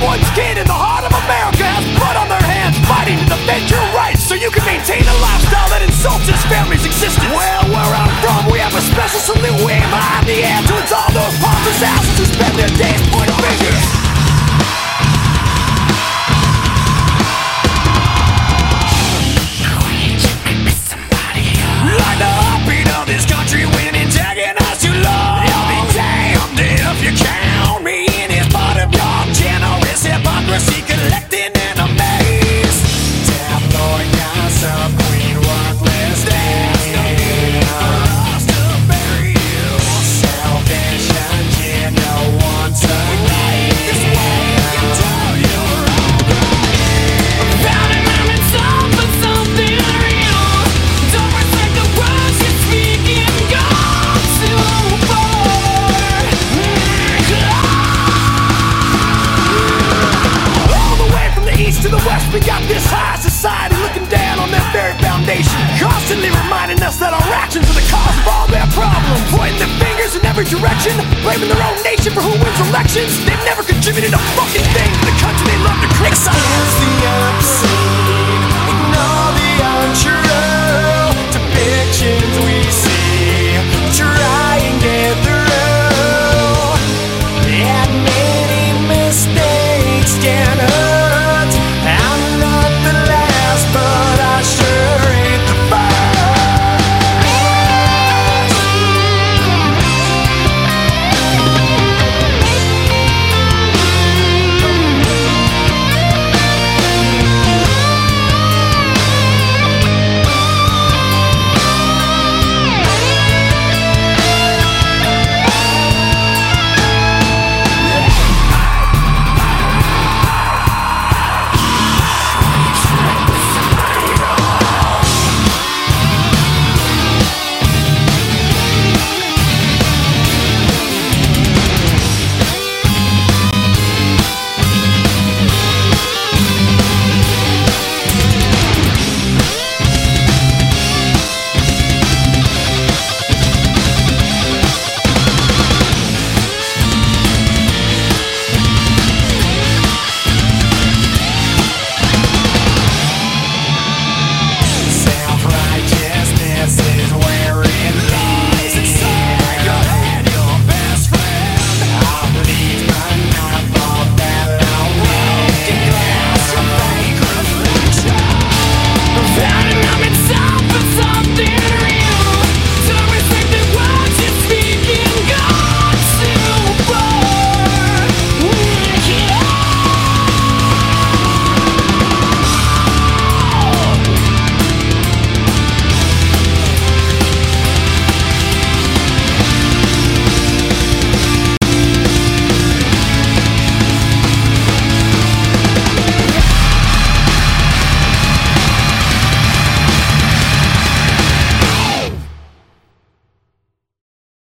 one kid in the heart of America has blood on their hands fighting to defend your rights so you can maintain a lifestyle that insults his family's existence. Well, where I'm from, we have a special salute. We aim high the air to exalt those fathers' houses who spend their days us that our actions are the cause of all their problems. Pointing their fingers in every direction, blaming their own nation for who wins elections. They've never contributed a fucking thing to the country they love to criticize.